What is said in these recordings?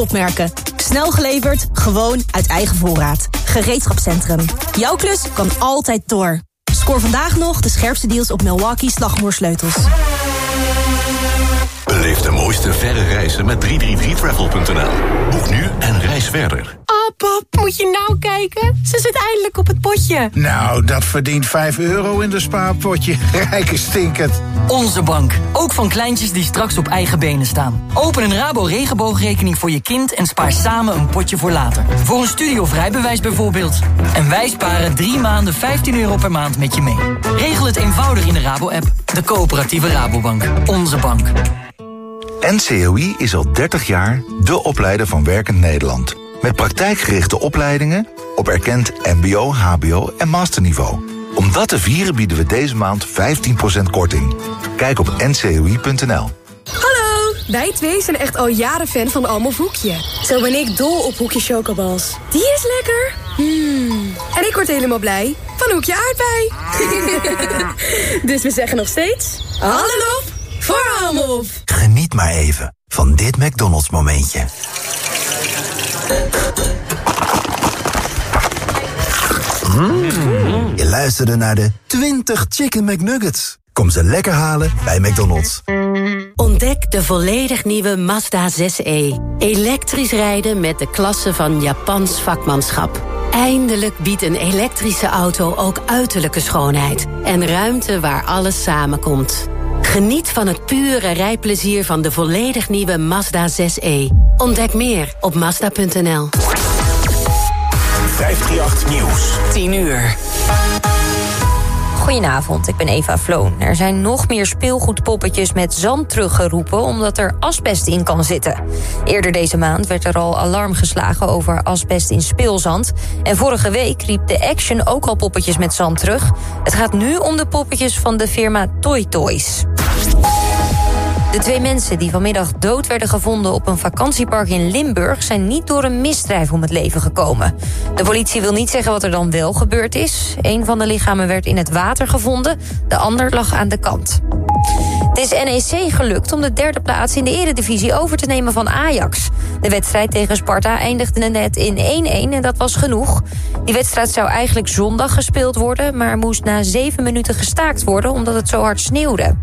topmerken. Snel geleverd, gewoon uit eigen voorraad. Gereedschapscentrum. Jouw klus kan altijd door. Scoor vandaag nog de scherpste deals op Milwaukee slagmoersleutels. Beleef de mooiste verre reizen met 333travel.nl. Boek nu en reis verder. Oh, pap, moet je nou kijken? Ze zit eindelijk op het potje. Nou, dat verdient 5 euro in de spaarpotje. Rijke stinkend. Onze bank. Ook van kleintjes die straks op eigen benen staan. Open een Rabo regenboogrekening voor je kind... en spaar samen een potje voor later. Voor een studie of rijbewijs bijvoorbeeld. En wij sparen drie maanden 15 euro per maand met je mee. Regel het eenvoudig in de Rabo-app. De coöperatieve Rabobank. Onze bank. NCOI is al 30 jaar de opleider van Werkend Nederland. Met praktijkgerichte opleidingen op erkend mbo, hbo en masterniveau. Om dat te vieren bieden we deze maand 15% korting. Kijk op ncoi.nl. Hallo, wij twee zijn echt al jaren fan van Almof Hoekje. Zo ben ik dol op Hoekje Chocobals. Die is lekker. Hmm. En ik word helemaal blij van Hoekje Aardbei. dus we zeggen nog steeds... Hallo voor Almof. Geniet maar even van dit McDonald's momentje. Mm. Je luisterde naar de 20 Chicken McNuggets. Kom ze lekker halen bij McDonald's. Ontdek de volledig nieuwe Mazda 6e. Elektrisch rijden met de klasse van Japans vakmanschap. Eindelijk biedt een elektrische auto ook uiterlijke schoonheid. En ruimte waar alles samenkomt. Geniet van het pure rijplezier van de volledig nieuwe Mazda 6e. Ontdek meer op Mazda.nl. 538 Nieuws. 10 uur. Goedenavond, ik ben Eva Vloon. Er zijn nog meer speelgoedpoppetjes met zand teruggeroepen... omdat er asbest in kan zitten. Eerder deze maand werd er al alarm geslagen over asbest in speelzand. En vorige week riep de Action ook al poppetjes met zand terug. Het gaat nu om de poppetjes van de firma Toy Toys. De twee mensen die vanmiddag dood werden gevonden op een vakantiepark in Limburg... zijn niet door een misdrijf om het leven gekomen. De politie wil niet zeggen wat er dan wel gebeurd is. Een van de lichamen werd in het water gevonden, de ander lag aan de kant. Het is NEC gelukt om de derde plaats in de eredivisie over te nemen van Ajax. De wedstrijd tegen Sparta eindigde net in 1-1 en dat was genoeg. Die wedstrijd zou eigenlijk zondag gespeeld worden... maar moest na zeven minuten gestaakt worden omdat het zo hard sneeuwde.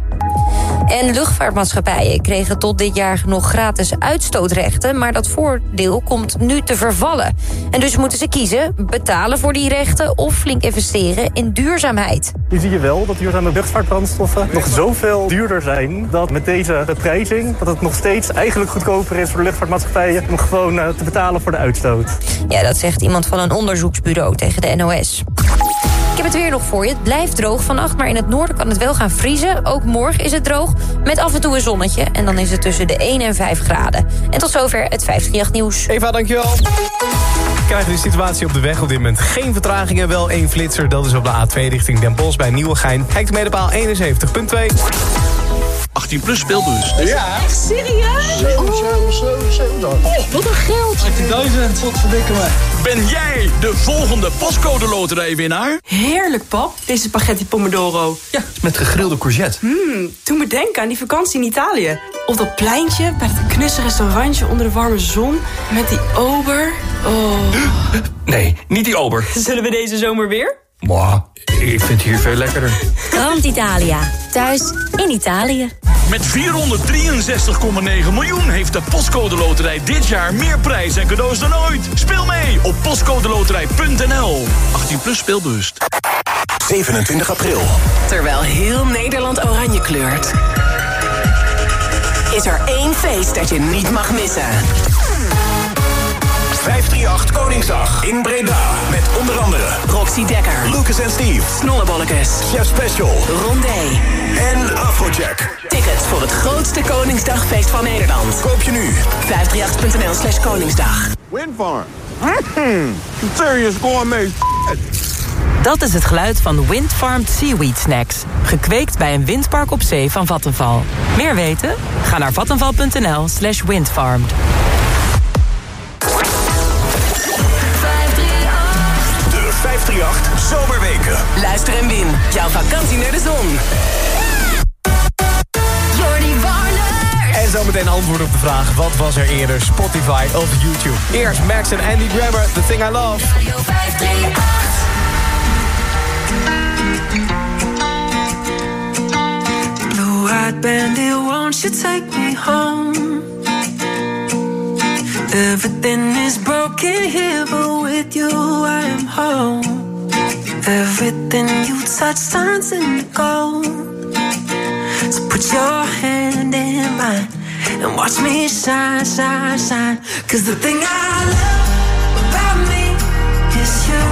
En luchtvaartmaatschappijen kregen tot dit jaar nog gratis uitstootrechten... maar dat voordeel komt nu te vervallen. En dus moeten ze kiezen, betalen voor die rechten... of flink investeren in duurzaamheid. Nu zie je wel dat duurzame luchtvaartbrandstoffen nog zoveel duurder zijn... dat met deze beprijzing dat het nog steeds eigenlijk goedkoper is voor de luchtvaartmaatschappijen... om gewoon eh, te betalen voor de uitstoot. Ja, dat zegt iemand van een onderzoeksbureau tegen de NOS. Ik heb het weer nog voor je. Het blijft droog vannacht, maar in het noorden kan het wel gaan vriezen. Ook morgen is het droog, met af en toe een zonnetje. En dan is het tussen de 1 en 5 graden. En tot zover het 538 nieuws. Eva, dankjewel. Krijgen de situatie op de weg op dit moment geen vertragingen. Wel één flitser, dat is op de A2 richting Den Bosch bij Nieuwegein. Kijkt de paal 71.2. 18 plus speelbus. Ja. Echt serieus? 7, 7, 7, 7. Oh, wat een geld. 18.000. Wat verdikken me. Ben jij de volgende postcode loterijwinnaar? Heerlijk, pap. Deze spaghetti pomodoro. Ja, met gegrilde courgette. Mmm, doe me denken aan die vakantie in Italië. Op dat pleintje, bij dat knusse restaurantje onder de warme zon. Met die ober. Oh. Nee, niet die ober. Zullen we deze zomer weer? Mwah, ik vind het hier veel lekkerder. Grand Italia. Thuis in Italië. Met 463,9 miljoen heeft de Postcode Loterij dit jaar meer prijs en cadeaus dan ooit. Speel mee op postcodeloterij.nl. 18 plus speelbewust. 27 april. Terwijl heel Nederland oranje kleurt... is er één feest dat je niet mag missen. 538 Koningsdag in Breda. Met onder andere Roxy Dekker, Lucas en Steve, Snollebollekes, Chef Special Rondé. en Afrojack. Tickets voor het grootste Koningsdagfeest van Nederland. Koop je nu. 538.nl slash Koningsdag. Windfarm. Serious gourmet Dat is het geluid van Windfarmed Seaweed Snacks. Gekweekt bij een windpark op zee van Vattenval. Meer weten? Ga naar vattenval.nl slash windfarmed. 538 Zomerweken. Luister en win. Jouw vakantie naar de zon. En zo meteen antwoord op de vraag, wat was er eerder, Spotify of YouTube? Eerst Max en Andy Grammer, The Thing I Love. Radio 538. Won't take me home? Everything is broken here, but with you I am home. Everything you touch turns into gold. So put your hand in mine and watch me shine, shine, shine. Cause the thing I love about me is you.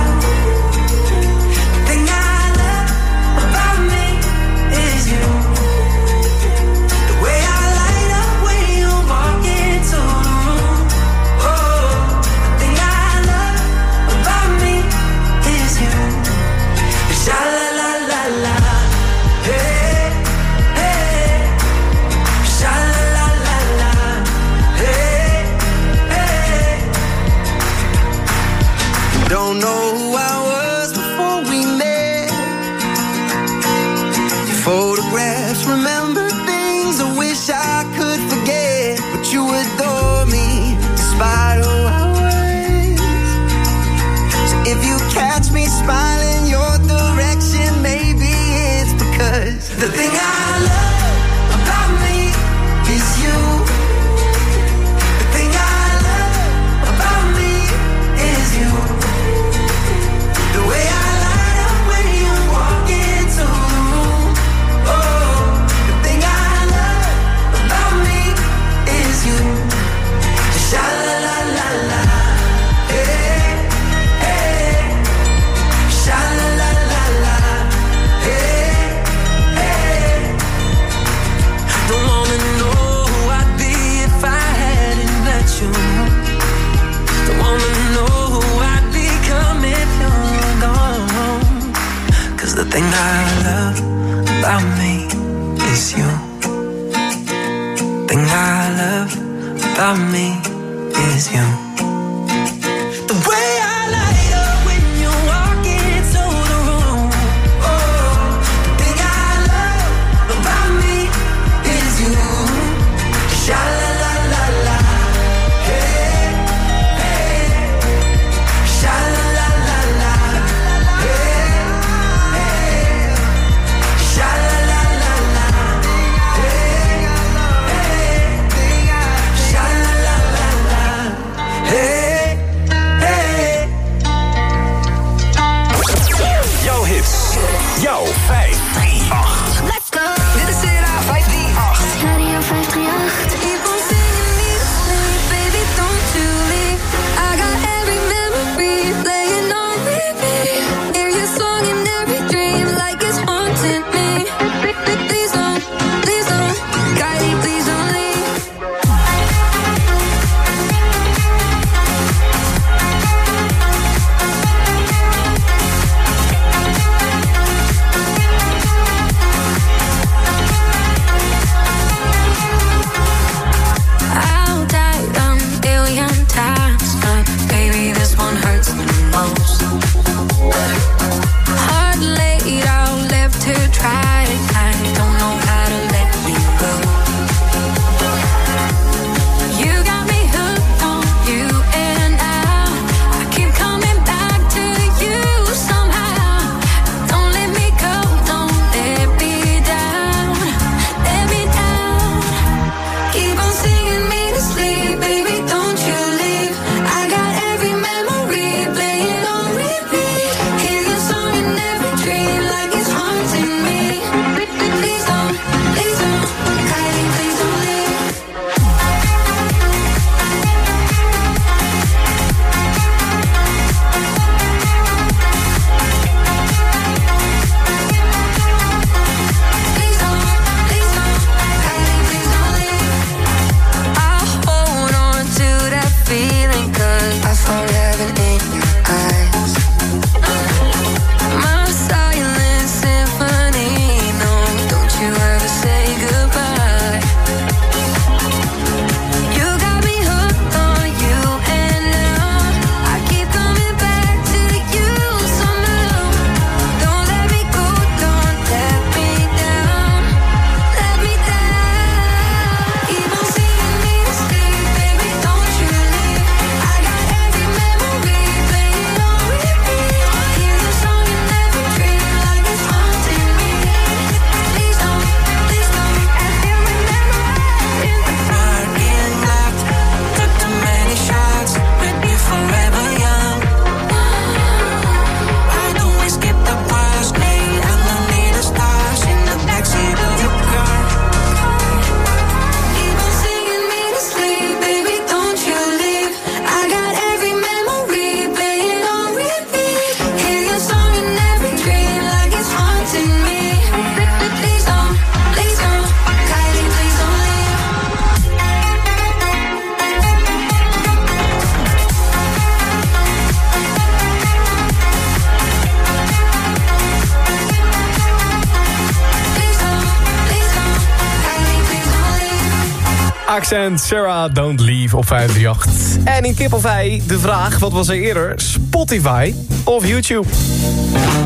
Accent, Sarah, Don't Leave op 538. En in Kip of Ei de vraag, wat was er eerder? Spotify of YouTube?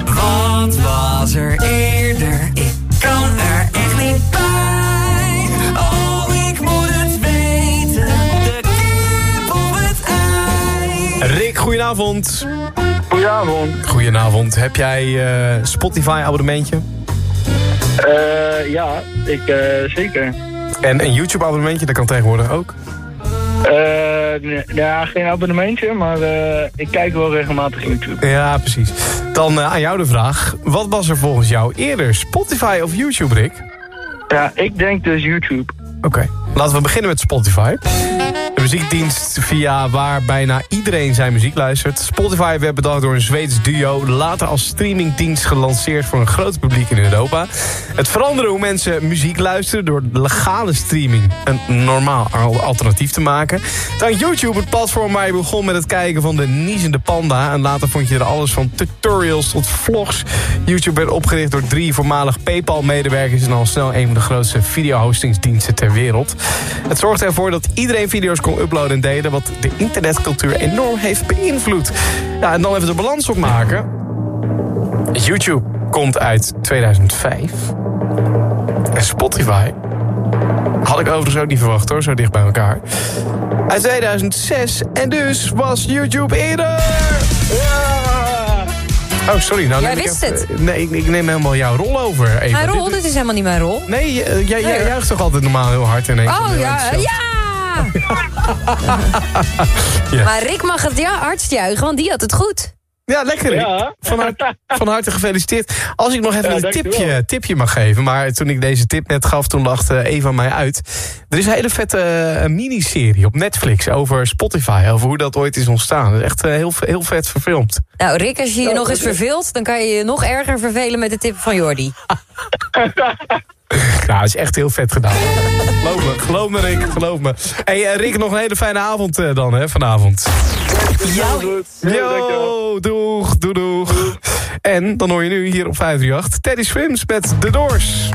Wat was er eerder? Ik kan er echt niet bij. Oh, ik moet het weten. De kip of het ei. Rick, goedenavond. Goedenavond. Goedenavond. Heb jij eh, Spotify abonnementje? Eh, ja, ik eh, zeker. En een YouTube abonnementje, dat kan tegenwoordig ook. Nee, ja, geen abonnementje, maar eh, ik kijk wel regelmatig YouTube. Ja, precies. Dan eh, aan jou de vraag. Wat was er volgens jou eerder? Spotify of YouTube, Rick? Ja, ik denk dus YouTube. Oké, laten we beginnen met Spotify. Muziekdienst via waar bijna iedereen zijn muziek luistert. Spotify werd bedacht door een Zweeds duo... later als streamingdienst gelanceerd voor een groot publiek in Europa. Het veranderde hoe mensen muziek luisteren... door legale streaming een normaal al- alternatief te maken. Dan YouTube, het platform waar je begon met het kijken van de niezende panda... en later vond je er alles van tutorials tot vlogs. YouTube werd opgericht door drie voormalig PayPal-medewerkers... en al snel een van de grootste videohostingsdiensten ter wereld. Het zorgde ervoor dat iedereen video's kon uploaden en delen... wat de internetcultuur enorm heeft beïnvloed. Ja, en dan even de balans opmaken. YouTube komt uit 2005. En Spotify had ik overigens ook niet verwacht hoor, zo dicht bij elkaar. Uit 2006 en dus was YouTube eerder. Oh, sorry. Nou Jij wist even- het. Nee, ik, ik neem helemaal jouw rol over. Eva. Mijn rol, Dit- is helemaal niet mijn rol. Nee, eh, jij, jij Nee. juicht toch altijd normaal heel hard in één Oh ja, heel ja! Ja. Maar Rick mag het ja, hardst juichen, want die had het goed. Ja, lekker. Rick. Van, harte, van harte gefeliciteerd. Als ik nog even Ja, een tipje, tipje mag geven. Maar toen ik deze tip net gaf, toen lachte Eva mij uit. Er is een hele vette eh, miniserie op Netflix over Spotify. Over hoe dat ooit is ontstaan. Dat is echt eh, heel, heel vet verfilmd. Nou, Rick, als je je nog eens verveelt... dan kan je je nog erger vervelen met de tip van Jordi. Nou, dat is echt heel vet gedaan. geloof me, geloof me Rick, geloof me. Hey eh, Rick, nog een hele fijne avond eh, dan, hè, vanavond. Yo, doeg, doeg, doeg. En dan hoor je nu hier op 538 Teddy Swims met The Doors.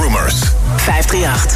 Rumors. 538.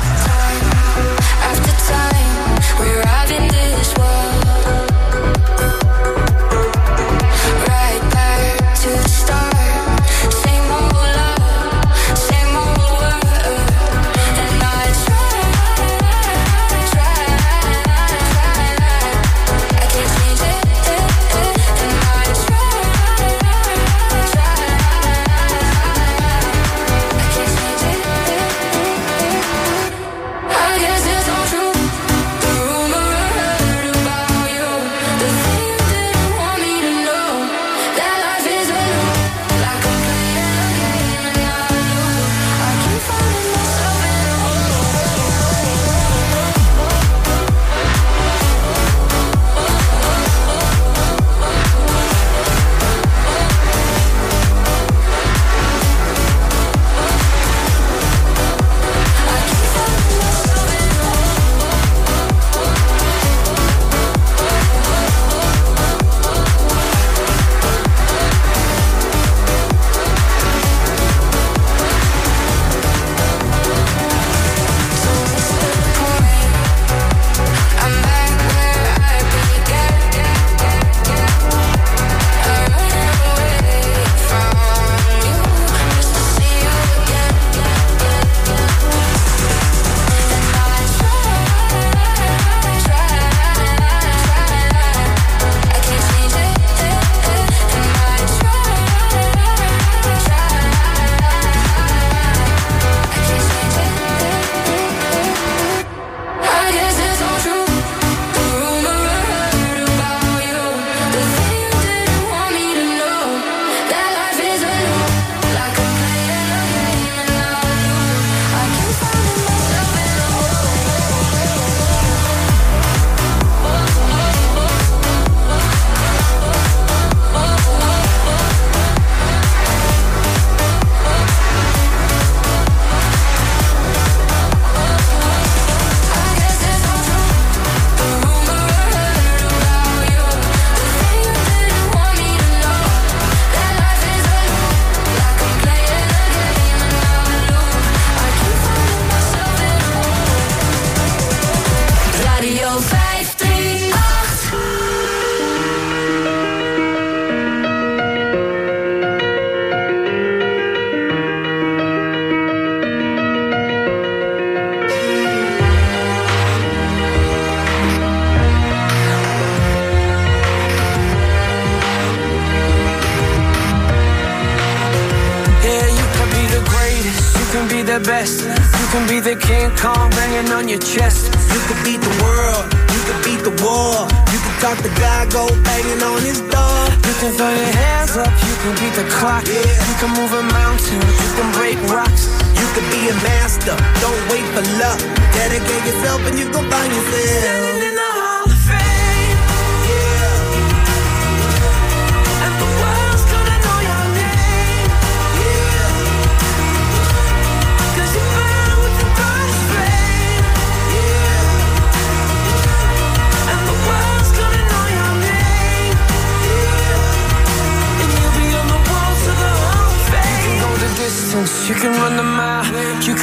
your chest.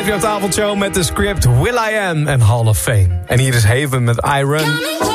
Blijf je op de avondshow met de script Will I Am en Hall of Fame. En hier is Haven met Iron.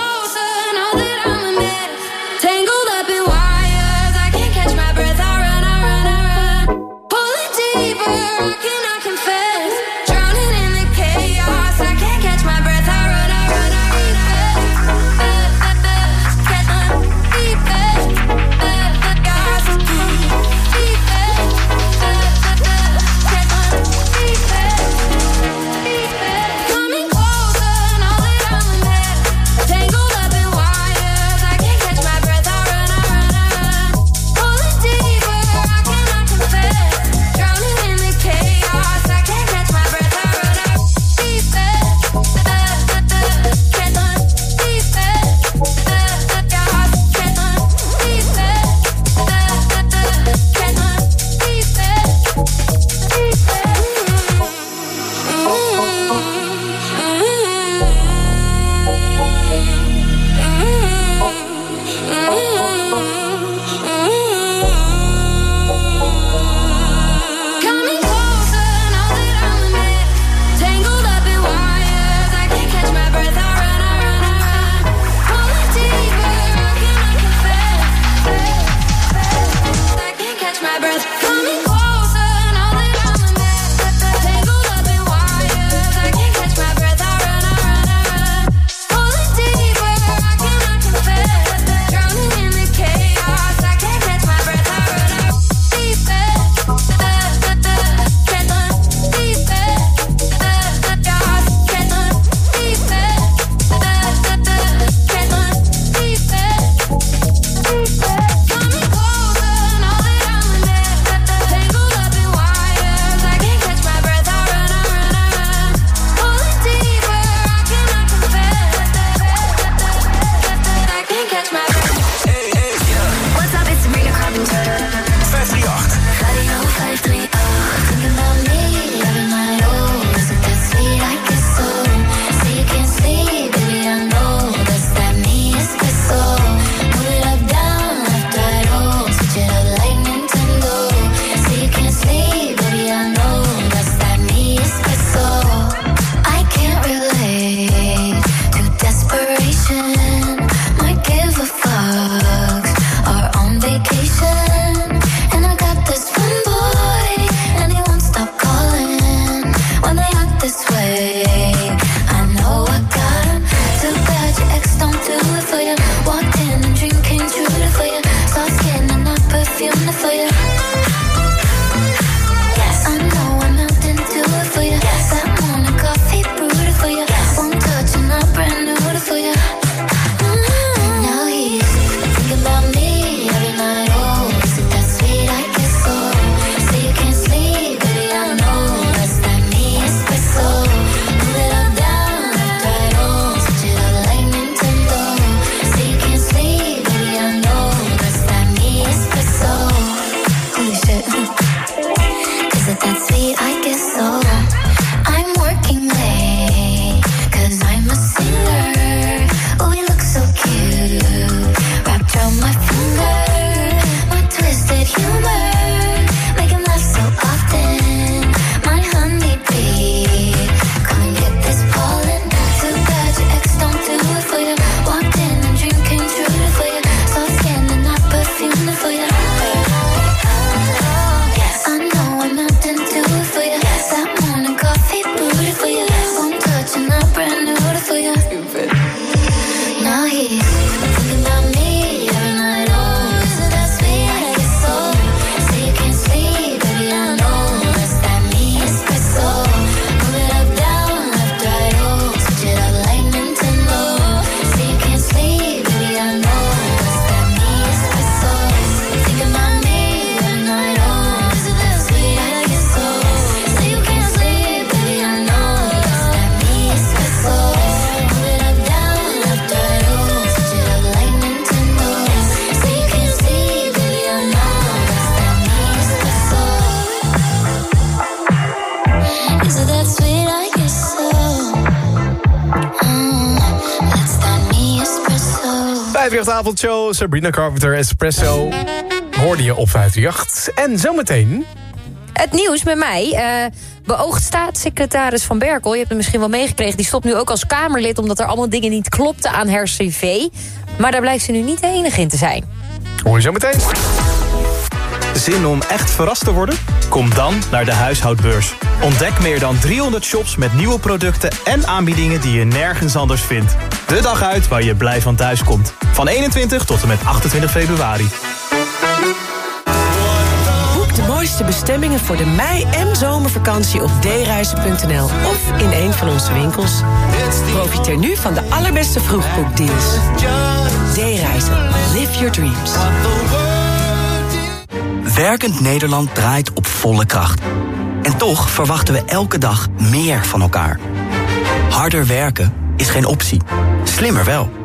538 avondshow, Sabrina Carpenter, Espresso. Hoorde je op 538. En zometeen... Het nieuws met mij. eh, beoogd staatssecretaris Van Berkel, je hebt het misschien wel meegekregen... die stopt nu ook als Kamerlid omdat er allemaal dingen niet klopten aan haar cv. Maar daar blijkt ze nu niet de enige in te zijn. Hoor je zometeen. Zin om echt verrast te worden? Kom dan naar de huishoudbeurs. Ontdek meer dan 300 shops met nieuwe producten en aanbiedingen die je nergens anders vindt. De dag uit waar je blij van thuis komt. Van 21 tot en met 28 februari. Boek de mooiste bestemmingen voor de mei- en zomervakantie op dereizen.nl of in een van onze winkels. Profiteer nu van de allerbeste vroegboekdeals. D-reizen. Live your dreams. Werkend Nederland draait op volle kracht. En toch verwachten we elke dag meer van elkaar. Harder werken is geen optie. Slimmer wel.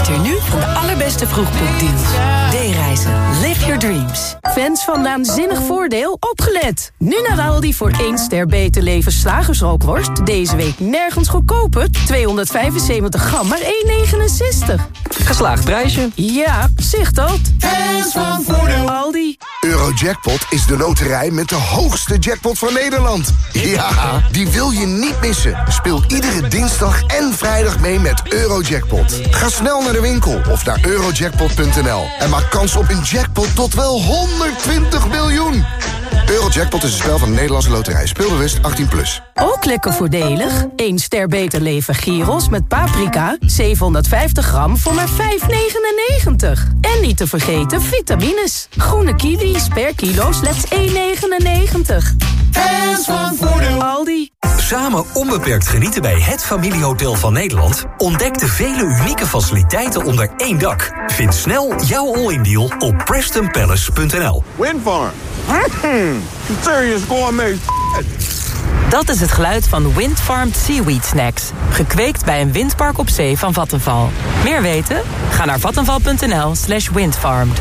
Profiteer nu van de allerbeste vroegboekdeals. D-reizen. Live your dreams. Fans van Naanzinnig Voordeel, opgelet! Nu naar Aldi voor 1 ster beter leven slagersrookworst. Deze week nergens goedkoper. 275 gram, maar 1,69. Geslaagd prijsje. Ja, zicht dat. Fans van Voordeel. Aldi. Eurojackpot is de loterij met de hoogste jackpot van Nederland. Ja, die wil je niet missen. Speel iedere dinsdag en vrijdag mee met Eurojackpot. Ga snel naar de winkel of naar eurojackpot.nl en maak kans op een jackpot tot wel 120 miljoen. Eurojackpot is een spel van de Nederlandse loterij. Speelbewust 18+. Plus. Ook lekker voordelig. 1 ster beter leven gyros met paprika. 750 gram voor maar 5,99. En niet te vergeten vitamines. Groene kiwis per kilo slechts 1,99. Fans van Voordeel. Aldi. Samen onbeperkt genieten bij het familiehotel van Nederland? Ontdek de vele unieke faciliteiten onder één dak. Vind snel jouw all-in deal op prestonpalace.nl. Windfarm. Mm, serious gourmet. Dat is het geluid van Windfarmed Seaweed Snacks. Gekweekt bij een windpark op zee van Vattenval. Meer weten? Ga naar vattenval.nl slash windfarmed.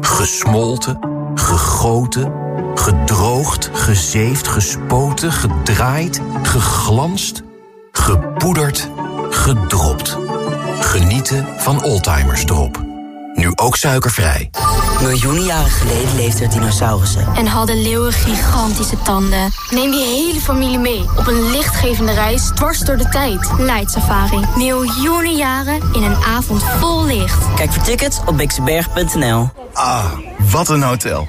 Gesmolten, gegoten, gedroogd, gezeefd, gespoten, gedraaid, geglanst, gepoederd, gedropt. Genieten van Oldtimers Drop. Nu ook suikervrij. Miljoenen jaren geleden leefden er dinosaurussen. En hadden leeuwen gigantische tanden. Neem je hele familie mee op een lichtgevende reis dwars door de tijd. Night Safari. Miljoenen jaren in een avond vol licht. Kijk voor tickets op bixenberg.nl. Ah, wat een hotel.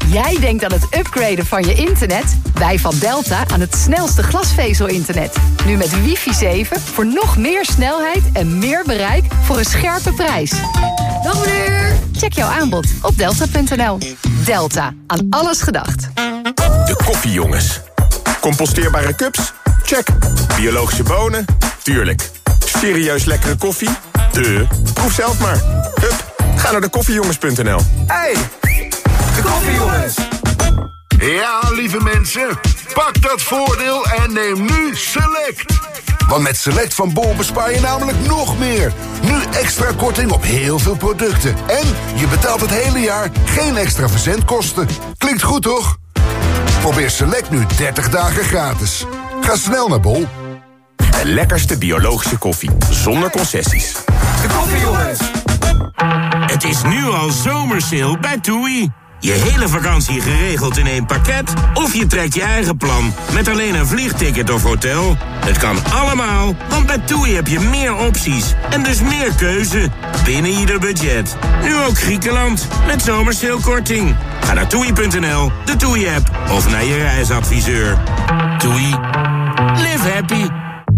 Jij denkt aan het upgraden van je internet? Wij van Delta aan het snelste glasvezel-internet. Nu met wifi 7 voor nog meer snelheid en meer bereik voor een scherpe prijs. Dag meneer! Check jouw aanbod op delta.nl. Delta, aan alles gedacht. De koffiejongens. Composteerbare cups? Check. Biologische bonen? Tuurlijk. Serieus lekkere koffie? De. Proef zelf maar. Hup, ga naar de koffiejongens.nl. Hey, de koffiejongens. Ja, lieve mensen, pak dat voordeel en neem nu Select. Want met Select van Bol bespaar je namelijk nog meer. Nu extra korting op heel veel producten. En je betaalt het hele jaar geen extra verzendkosten. Klinkt goed, toch? Probeer Select nu 30 dagen gratis. Ga snel naar Bol. De lekkerste biologische koffie, zonder concessies. De koffiejongens. Het is nu al zomersale bij TUI. Je hele vakantie geregeld in één pakket? Of je trekt je eigen plan met alleen een vliegticket of hotel? Het kan allemaal, want bij TUI heb je meer opties en dus meer keuze binnen ieder budget. Nu ook Griekenland met zomersheelkorting. Ga naar toei.nl, de TUI-app of naar je reisadviseur. TUI. Live happy.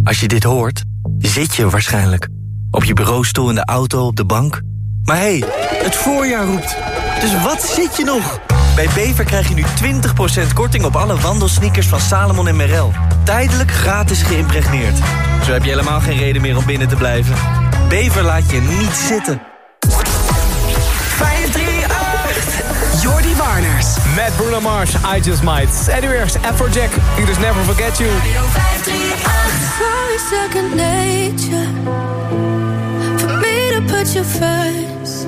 Als je dit hoort, zit je waarschijnlijk. Op je bureaustoel, in de auto, op de bank. Maar hé, hey, het voorjaar roept... Dus wat zit je nog? Bij Bever krijg je nu 20% korting op alle wandelsneakers van Salomon en Merrell. Tijdelijk gratis geïmpregneerd. Zo heb je helemaal geen reden meer om binnen te blijven. Bever laat je niet zitten. 538 Jordi Warners. Met Bruno Mars, I Just Might. En nu Jack, Afrojack, You Just Never Forget You. 538 second nature For me to put you first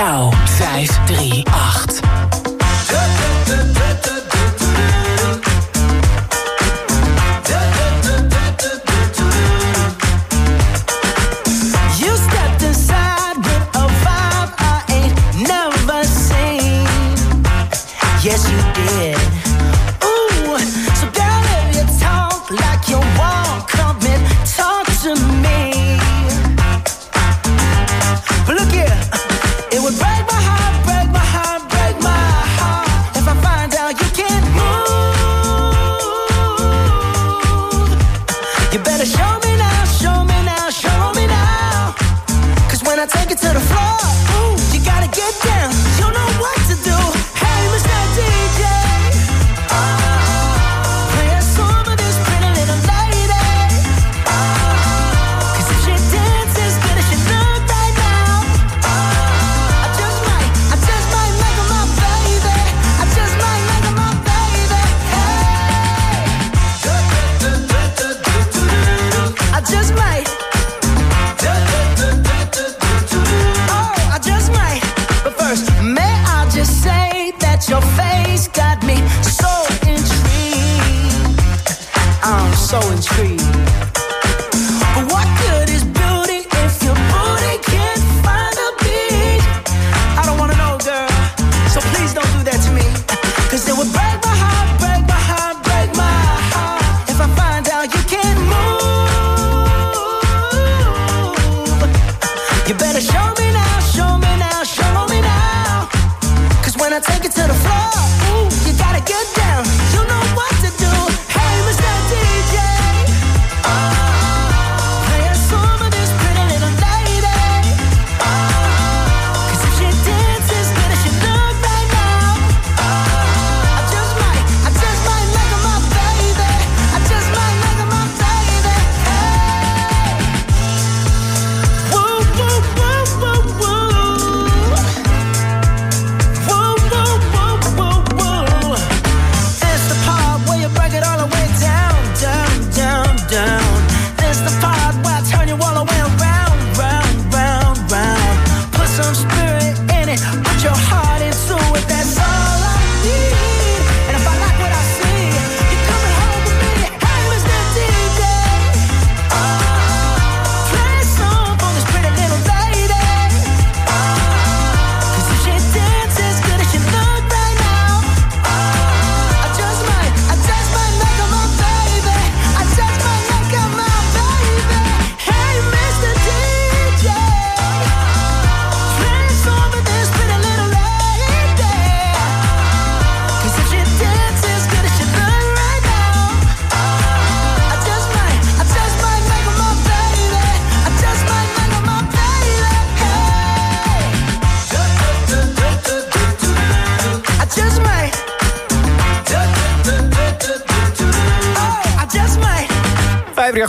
jou. 538.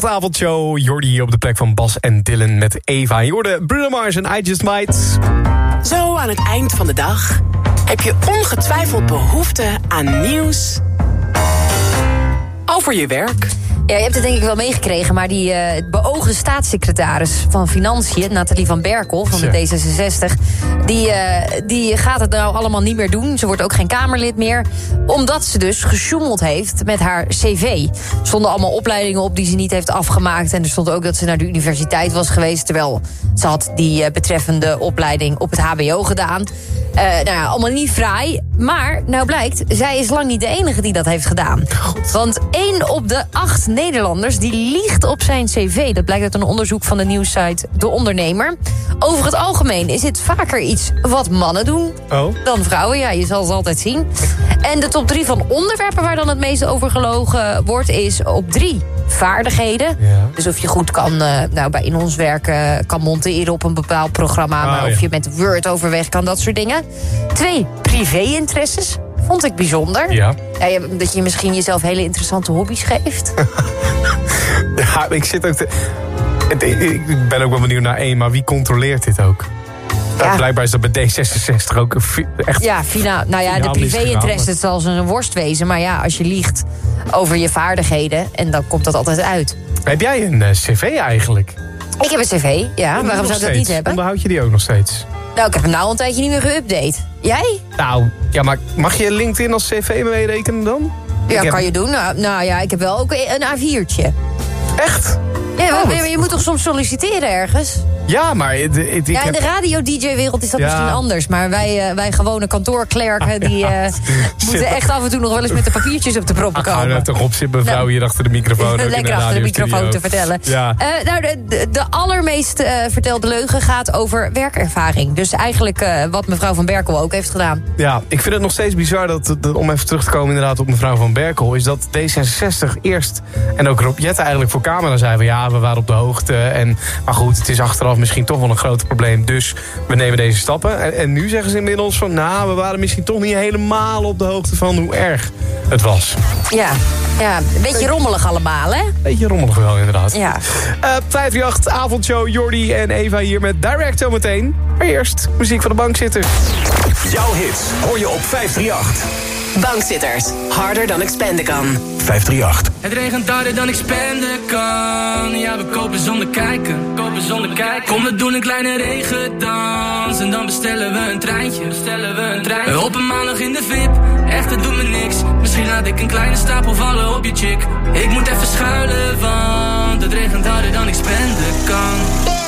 Avondshow. Jordi op de plek van Bas en Dylan met Eva. En Jorde, Bruno Mars en I Just Might. Zo aan het eind van de dag heb je ongetwijfeld behoefte aan nieuws over je werk. Ja, je hebt het denk ik wel meegekregen, maar die eh, beoogde staatssecretaris van Financiën, Nathalie van Berkel van de D66, die, eh, die gaat het nou allemaal niet meer doen. Ze wordt ook geen Kamerlid meer, omdat ze dus gesjoemeld heeft met haar cv. Er stonden allemaal opleidingen op die ze niet heeft afgemaakt en er stond ook dat ze naar de universiteit was geweest, terwijl ze had die eh, betreffende opleiding op het HBO gedaan. Nou ja, allemaal niet fraai. Maar, nou blijkt, zij is lang niet de enige die dat heeft gedaan. Want één op de acht Nederlanders die liegt op zijn cv. Dat blijkt uit een onderzoek van de nieuwssite De Ondernemer. Over het algemeen is het vaker iets wat mannen doen Oh. dan vrouwen. Ja, je zal ze altijd zien. En de top drie van onderwerpen waar dan het meest over gelogen wordt... is op drie vaardigheden. Dus of je goed kan, eh, nou, bij in ons werk eh, kan monteren op een bepaald programma... maar Oh, of je met Word overweg kan, dat soort dingen. Twee, privé-interesses. Vond ik bijzonder. Ja. Dat je misschien jezelf hele interessante hobby's geeft. Ja, ik zit ook te... ik ben ook wel benieuwd naar één, maar wie controleert dit ook? Ja. Blijkbaar is dat bij D66 ook echt... Ja, fina nou ja, de privé-interesse zal een worst wezen. Maar ja, als je liegt over je vaardigheden... en dan komt dat altijd uit. Heb jij een eh, cv eigenlijk? Ik heb een cv, ja. Waarom zou ik dat niet hebben? Onderhoud je die ook nog steeds? Nou, ik heb hem nou al een tijdje niet meer geüpdate. Jij? Nou, ja, maar mag je LinkedIn als cv meerekenen dan? Ja, heb- kan je doen. Nou, nou ja, ik heb wel ook een A4'tje. Echt? Ja, Oh, maar wat- je moet toch soms solliciteren ergens? Ja, maar het- het- ik ja, in de radio-dj-wereld is dat Ja. misschien anders. Maar wij, eh, wij gewone kantoorklerken... die eh, moeten echt af en toe nog wel eens met de papiertjes op de proppen Hou komen. nou toch op, zit mevrouw hier achter de microfoon. Lekker achter de radiostudio. microfoon te vertellen. Ja. Eh, nou, de, de, de allermeest vertelde leugen gaat over werkervaring. Dus eigenlijk wat mevrouw Van Berkel ook heeft gedaan. Ja, ik vind het nog steeds bizar dat, dat- om even terug te komen inderdaad op mevrouw Van Berkel... is dat D66 eerst, en ook Rob Jetten eigenlijk voor camera zei van... ja, we waren op de hoogte, en, maar goed, het is achteraf misschien toch wel een groot probleem... dus we nemen deze stappen. En, en nu zeggen ze inmiddels van... nou, we waren misschien toch niet helemaal op de hoogte van hoe erg het was. Ja, ja een beetje rommelig allemaal, hè? Beetje rommelig wel, inderdaad. Ja. Eh 538, avondshow, Jordi en Eva hier met Direct zometeen. Maar eerst, muziek van de bankzitter. Jouw hits hoor je op 538. Bankzitters, harder dan ik spenden kan. 538. Het regent harder dan ik spenden kan. Ja, we kopen zonder kijken. Kopen zonder kijken. Kom, we doen een kleine regendans. En dan bestellen we een treintje. Bestellen we een treintje. Op een maandag in de VIP. Echt, het doet me niks. Misschien laat ik een kleine stapel vallen op je chick. Ik moet even schuilen, want het regent harder dan ik spenden kan.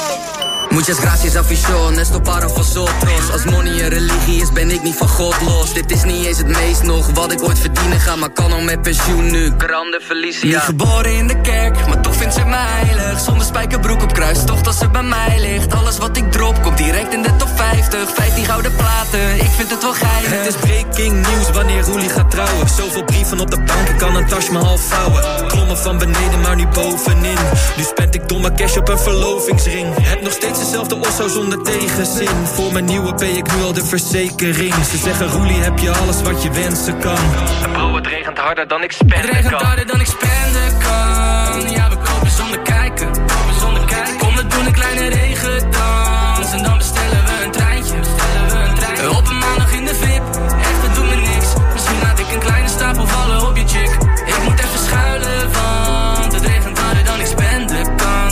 Muchas gracias afición, esto para vosotros Als money een religie is, ben ik niet van God los Dit is niet eens het meest nog wat ik ooit verdienen ga Maar kan al met pensioen nu, grande Felicia Niet geboren in de kerk, maar toch vindt ze mij heilig Zonder spijkerbroek op kruis, toch dat ze bij mij ligt Alles wat ik drop, komt direct in de top 50 15 gouden platen, ik vind het wel geinig Het is breaking news wanneer Roelie gaat trouwen. Zoveel brieven op de bank, ik kan een tas maar half vouwen. Klommen van beneden, maar nu bovenin. Nu spend ik domme cash op een verlovingsring. Heb nog steeds dezelfde osso zonder tegenzin. Voor mijn nieuwe ben ik nu al de verzekering. Ze zeggen Roelie, heb je alles wat je wensen kan. Bro, het regent harder dan ik spenden kan. Het regent harder dan ik spenden kan. Ja, we kopen zonder kijken. Kopen zonder kijken. Kom, we doen een kleine regendans. En dan bestellen we een treintje. Bestellen we een treintje. Op een maandag in de VIP. Echt, het doet me niks. Misschien laat ik een kleine stapel vallen op je chick. Ik moet even schuilen, want het regent harder dan ik spenden kan.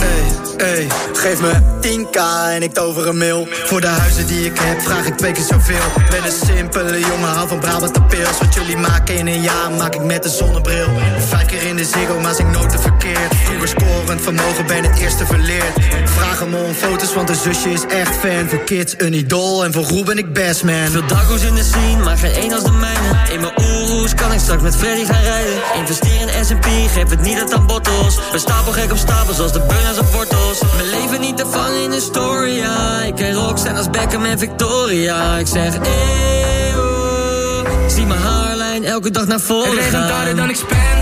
Hey, geef me 10k en ik tover een mil. Voor de huizen die ik heb vraag ik twee keer zoveel. Ben een simpele jongen, hou van Brabant de. Wat jullie maken in een jaar maak ik met een zonnebril. Vijf keer in de ziggo, maar zing te verkeerd. Vroeger scorend vermogen, ben het eerste verleerd. Vraag hem om foto's, want de zusje is echt fan. Voor kids een idool en voor Roel ben ik best man. Veel dago's in de scene, maar geen één als de mijne. In mijn oeroes kan ik straks met Freddy gaan rijden. Investeer in S&P, geef het niet uit aan bottles. We stapel gek op stapels als de burners op wortels. Mijn leven niet te vangen in de story, ja. Ik ken rockstaan als Beckham en Victoria. Ik zeg, eeuw. Zie mijn haarlijn elke dag naar voren Het regent harder dan ik spenden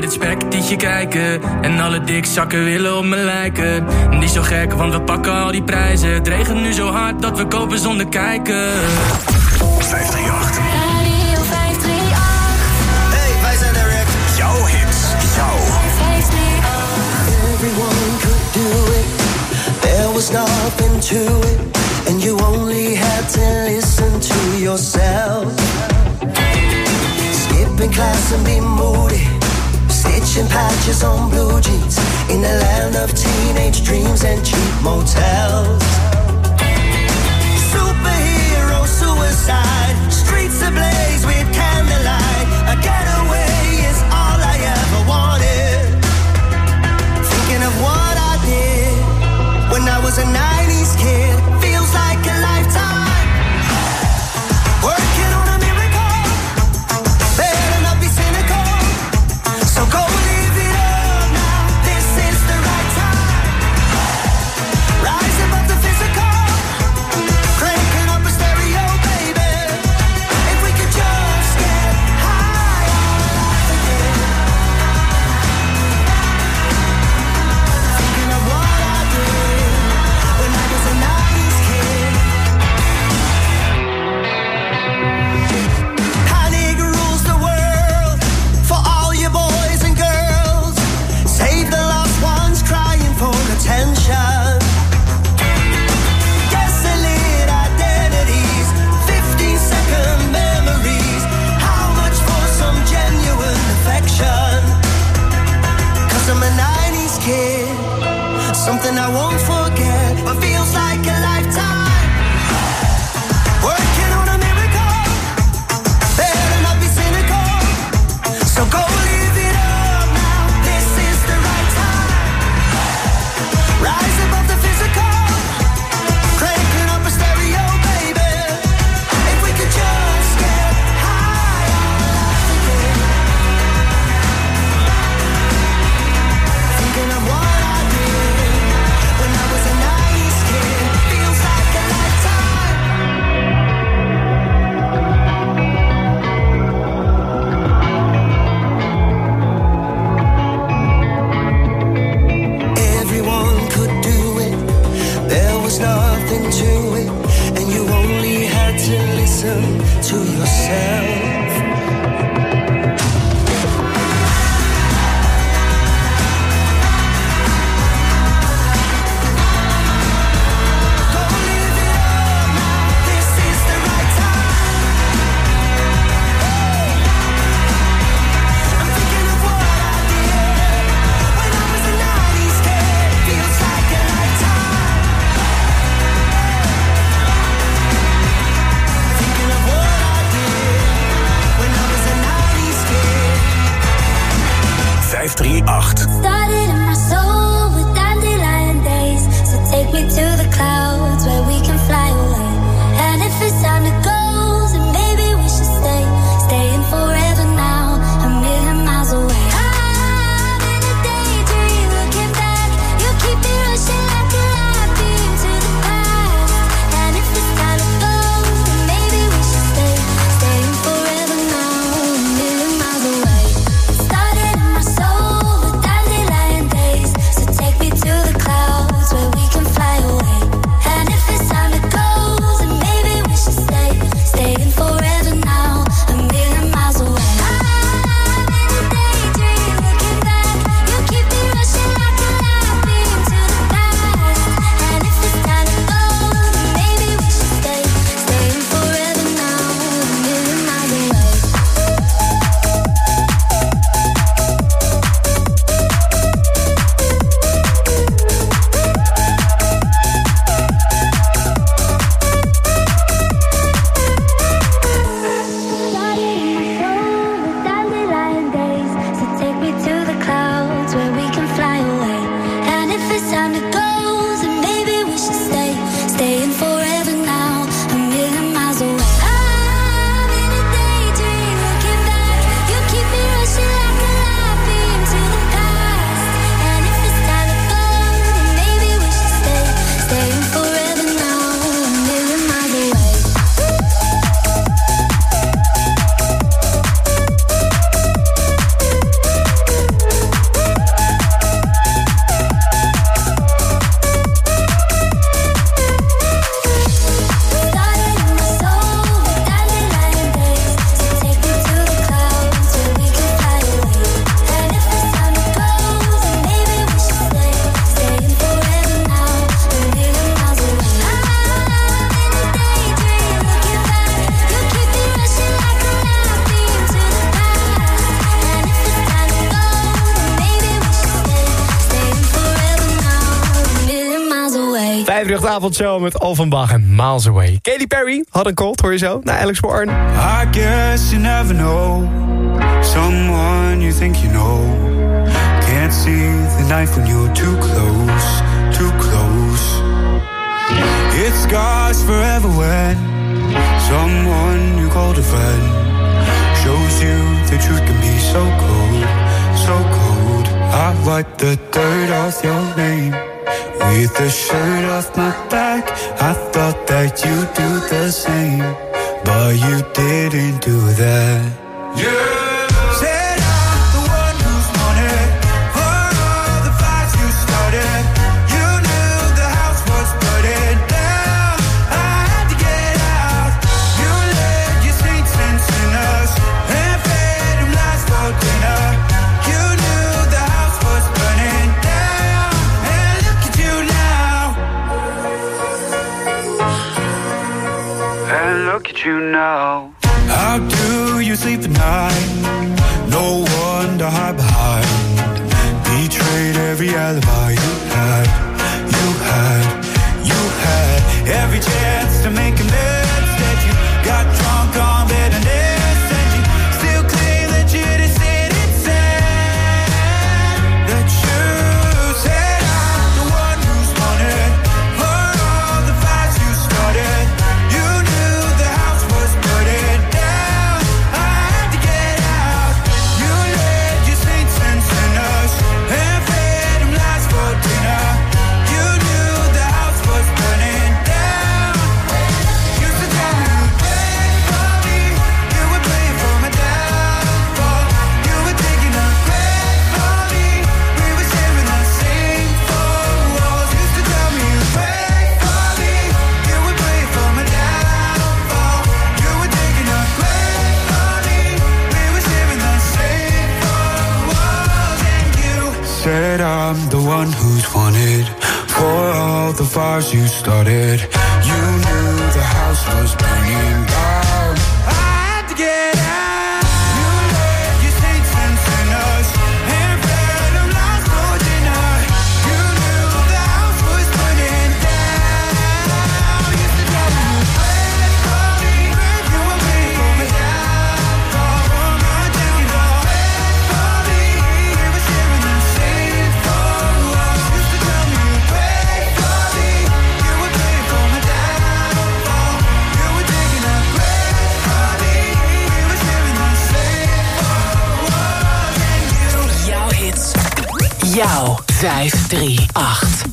naar dit spektietje kijken. En alle dikzakken willen op me lijken. Niet zo gek, want we pakken al die prijzen. Het regent nu zo hard dat we kopen zonder kijken. 538. Hey, wij zijn direct. Jouw hits. Everyone could do it. There was nothing to it. And you only had to listen to yourself. Skip in class and be moved. Patching patches on blue jeans in the land of teenage dreams and cheap motels. Superhero suicide, streets ablaze. listen to yourself. avondshow met Offenbach en Miles Away. Katy Perry had een cold, hoor je zo, naar Alex Warren. I guess you never know. Someone you think you know. Can't see the knife when you're too close Too close. It's scars forever when Someone you called a friend Shows you the truth can be so cold So cold. I wipe the dirt off your name. With the shirt off my back. I thought that you'd do the same, but you didn't do that. Yeah. 3, 8.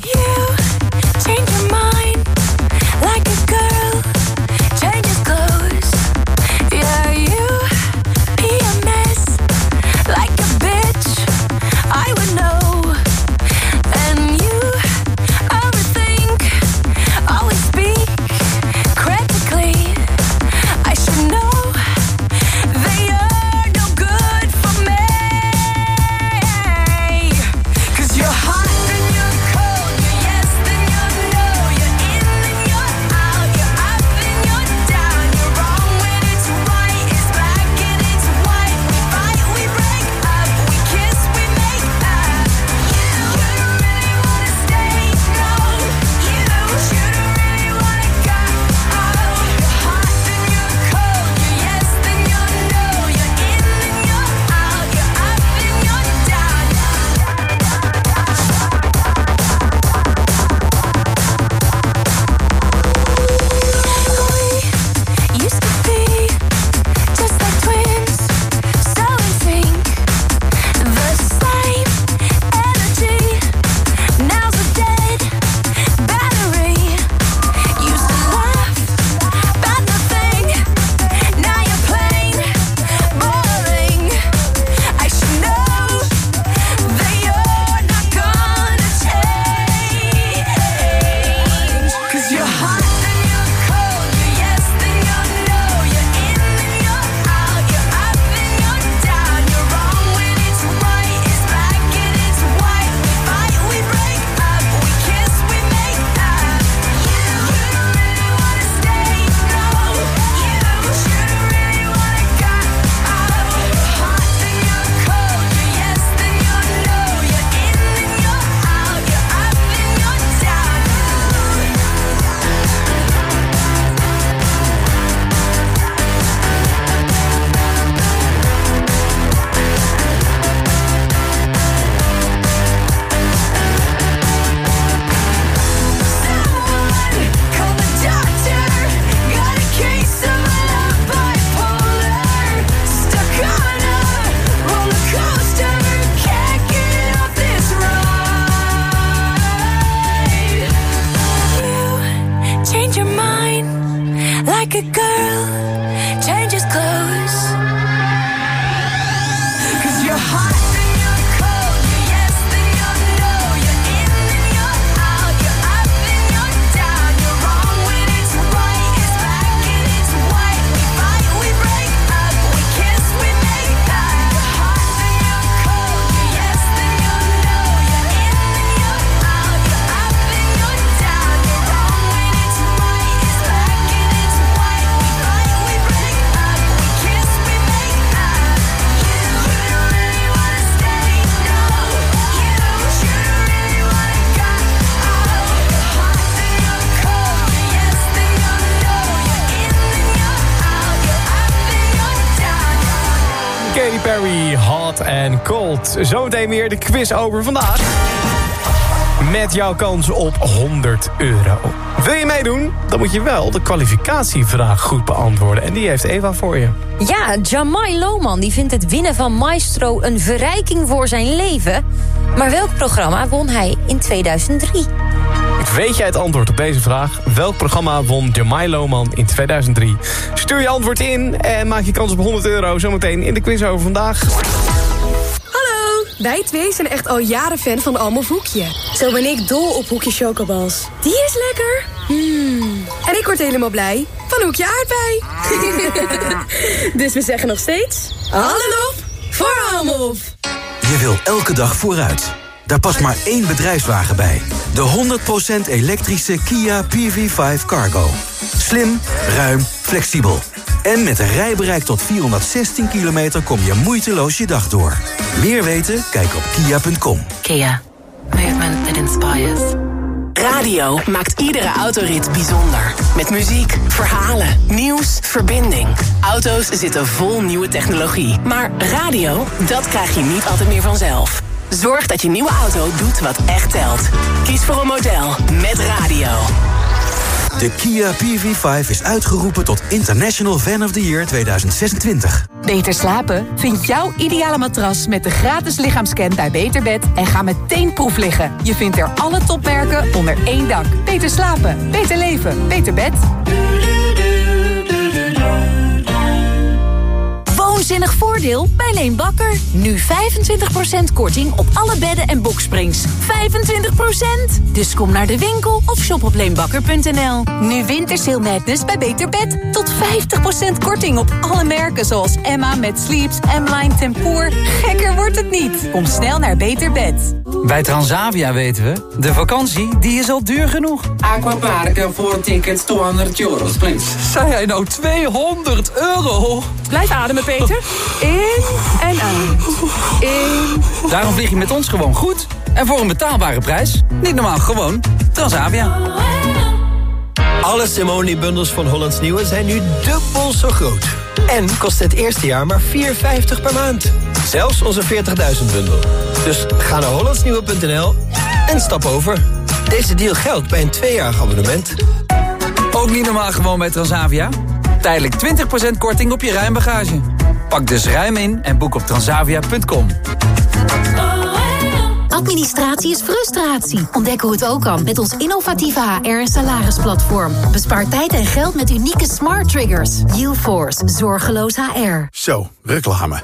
Zometeen weer de quiz over vandaag. Met jouw kans op 100 euro. Wil je meedoen? Dan moet je wel de kwalificatievraag goed beantwoorden. En die heeft Eva voor je. Ja, Jamai Lohman die vindt het winnen van Maestro een verrijking voor zijn leven. Maar welk programma won hij in 2003? Weet jij het antwoord op deze vraag? Welk programma won Jamai Lohman in 2003? Stuur je antwoord in en maak je kans op 100 euro zometeen in de quiz over vandaag. Wij twee zijn echt al jaren fan van Almof Hoekje. Zo ben ik dol op Hoekje Chocobals. Die is lekker. Hmm. En ik word helemaal blij van Hoekje Aardbei. dus we zeggen nog steeds... Hallo voor Almof. Je wil elke dag vooruit. Daar past maar één bedrijfswagen bij. De 100% elektrische Kia PV5 Cargo. Slim, ruim, flexibel. En met een rijbereik tot 416 kilometer kom je moeiteloos je dag door. Meer weten? Kijk op kia.com. Kia. Movement that inspires. Radio maakt iedere autorit bijzonder. Met muziek, verhalen, nieuws, verbinding. Auto's zitten vol nieuwe technologie. Maar radio, dat krijg je niet altijd meer vanzelf. Zorg dat je nieuwe auto doet wat echt telt. Kies voor een model met radio. De Kia PV5 is uitgeroepen tot International Fan of the Year 2026. Beter slapen? Vind jouw ideale matras met de gratis lichaamscan bij Beterbed en ga meteen proef liggen. Je vindt er alle topmerken onder één dak. Beter slapen, beter leven, beter bed. Woonzinnig voordeel bij Leen Bakker. Nu 25% korting op alle bedden en boksprings. 25%! Dus kom naar de winkel of shop op leenbakker.nl. Nu Wintersale Madness bij Beter Bed. Tot 50% korting op alle merken zoals Emma met Sleeps, M-Line Tempoor. Gekker wordt het niet. Kom snel naar Beter Bed. Bij Transavia weten we, de vakantie die is al duur genoeg. Aquaparken voor tickets 200 euro, please. Zei hij nou 200 euro? Blijf ademen, Peter. In en uit. In. Daarom vlieg je met ons gewoon goed. En voor een betaalbare prijs. Niet normaal, gewoon Transavia. Alle Simone-bundels van Hollands Nieuwe zijn nu dubbel zo groot. En kost het eerste jaar maar 4,50 per maand. Zelfs onze 40.000-bundel. Dus ga naar hollandsnieuwe.nl en stap over. Deze deal geldt bij een tweejarig abonnement. Ook niet normaal gewoon bij Transavia? Tijdelijk 20% korting op je ruimbagage. Pak dus ruim in en boek op transavia.com. Administratie is frustratie. Ontdek hoe het ook kan met ons innovatieve HR- en salarisplatform. Bespaar tijd en geld met unieke smart triggers. UForce, zorgeloos HR. Zo, reclame.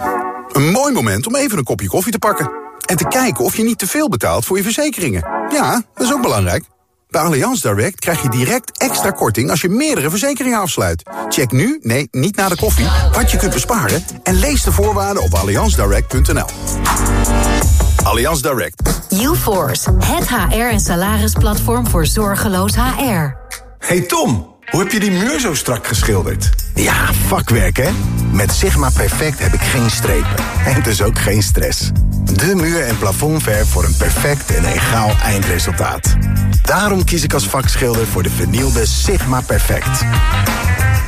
Een mooi moment om even een kopje koffie te pakken. En te kijken of je niet te veel betaalt voor je verzekeringen. Ja, dat is ook belangrijk. Bij Allianz Direct krijg je direct extra korting als je meerdere verzekeringen afsluit. Check nu, nee, niet na de koffie, wat je kunt besparen... en lees de voorwaarden op allianzdirect.nl. Allianz Direct. UForce, het HR- en salarisplatform voor zorgeloos HR. Hey Tom, hoe heb je die muur zo strak geschilderd? Ja, vakwerk hè? Met Sigma Perfect heb ik geen strepen. En dus ook geen stress. De muur- en plafondverf voor een perfect en egaal eindresultaat. Daarom kies ik als vakschilder voor de vernielde Sigma Perfect.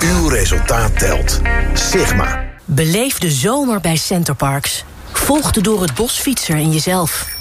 Uw resultaat telt. Sigma. Beleef de zomer bij Centerparks. Volg de door het bos fietser in jezelf.